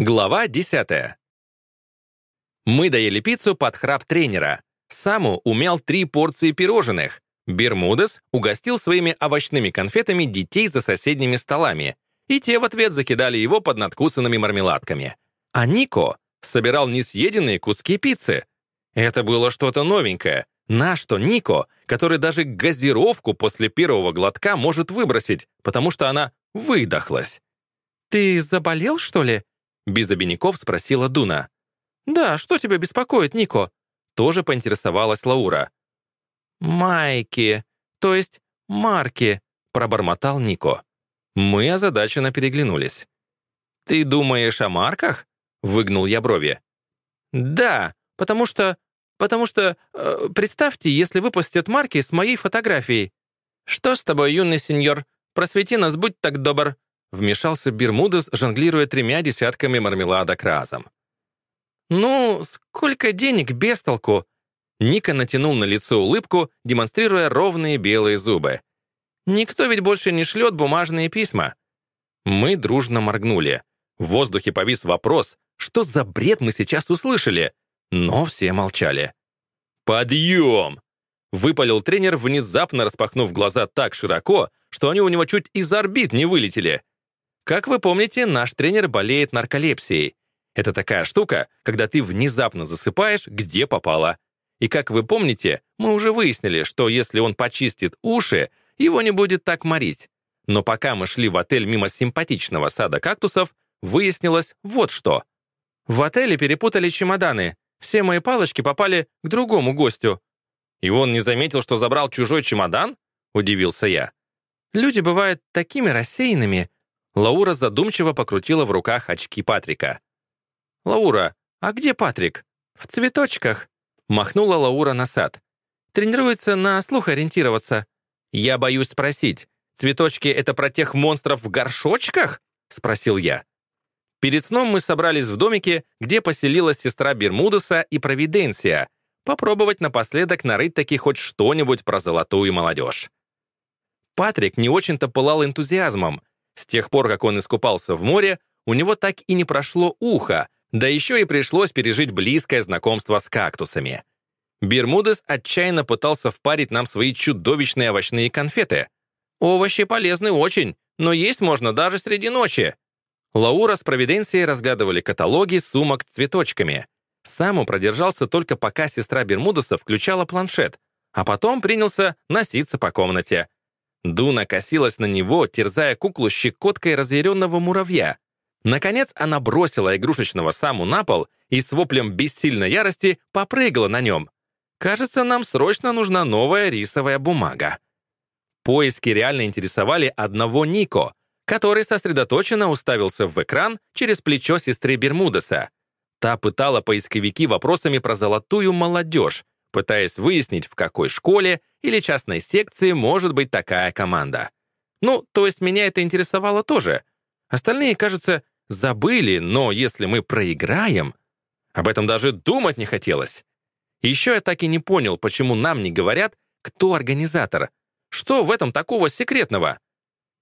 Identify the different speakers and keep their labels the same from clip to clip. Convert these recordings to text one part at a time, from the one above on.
Speaker 1: Глава 10. Мы доели пиццу под храп тренера. Саму умял три порции пирожных. Бермудес угостил своими овощными конфетами детей за соседними столами, и те в ответ закидали его под надкусанными мармеладками. А Нико собирал несъеденные куски пиццы. Это было что-то новенькое. На что Нико, который даже газировку после первого глотка может выбросить, потому что она выдохлась. «Ты заболел, что ли?» Без обиняков спросила Дуна. «Да, что тебя беспокоит, Нико?» Тоже поинтересовалась Лаура. «Майки, то есть марки», пробормотал Нико. Мы озадаченно переглянулись. «Ты думаешь о марках?» Выгнул я брови. «Да, потому что... потому что... Э, представьте, если выпустят марки с моей фотографией». «Что с тобой, юный сеньор? Просвети нас, будь так добр», Вмешался Бермудес, жонглируя тремя десятками мармеладок разом. «Ну, сколько денег без толку?» Ника натянул на лицо улыбку, демонстрируя ровные белые зубы. «Никто ведь больше не шлет бумажные письма». Мы дружно моргнули. В воздухе повис вопрос, что за бред мы сейчас услышали, но все молчали. «Подъем!» — выпалил тренер, внезапно распахнув глаза так широко, что они у него чуть из орбит не вылетели. Как вы помните, наш тренер болеет нарколепсией. Это такая штука, когда ты внезапно засыпаешь, где попало. И как вы помните, мы уже выяснили, что если он почистит уши, его не будет так морить. Но пока мы шли в отель мимо симпатичного сада кактусов, выяснилось вот что. В отеле перепутали чемоданы. Все мои палочки попали к другому гостю. И он не заметил, что забрал чужой чемодан? Удивился я. Люди бывают такими рассеянными, Лаура задумчиво покрутила в руках очки Патрика. «Лаура, а где Патрик?» «В цветочках», — махнула Лаура на сад. «Тренируется на слух ориентироваться». «Я боюсь спросить, цветочки — это про тех монстров в горшочках?» — спросил я. Перед сном мы собрались в домике, где поселилась сестра Бермудеса и Провиденция, попробовать напоследок нарыть таки хоть что-нибудь про золотую молодежь. Патрик не очень-то пылал энтузиазмом, с тех пор, как он искупался в море, у него так и не прошло ухо, да еще и пришлось пережить близкое знакомство с кактусами. Бермудес отчаянно пытался впарить нам свои чудовищные овощные конфеты. «Овощи полезны очень, но есть можно даже среди ночи». Лаура с Провиденцией разгадывали каталоги сумок с цветочками. Сам он продержался только пока сестра Бермудеса включала планшет, а потом принялся носиться по комнате. Дуна косилась на него, терзая куклу щекоткой разъяренного муравья. Наконец она бросила игрушечного саму на пол и с воплем бессильной ярости попрыгала на нем. «Кажется, нам срочно нужна новая рисовая бумага». Поиски реально интересовали одного Нико, который сосредоточенно уставился в экран через плечо сестры Бермудеса. Та пытала поисковики вопросами про золотую молодежь, пытаясь выяснить, в какой школе или частной секции может быть такая команда. Ну, то есть меня это интересовало тоже. Остальные, кажется, забыли, но если мы проиграем... Об этом даже думать не хотелось. Еще я так и не понял, почему нам не говорят, кто организатор. Что в этом такого секретного?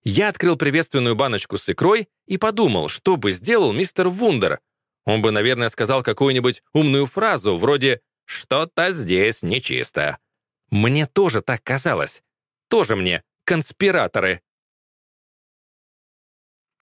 Speaker 1: Я открыл приветственную баночку с икрой и подумал, что бы сделал мистер Вундер. Он бы, наверное, сказал какую-нибудь умную фразу, вроде «Что-то здесь нечисто». Мне тоже так казалось. Тоже мне конспираторы.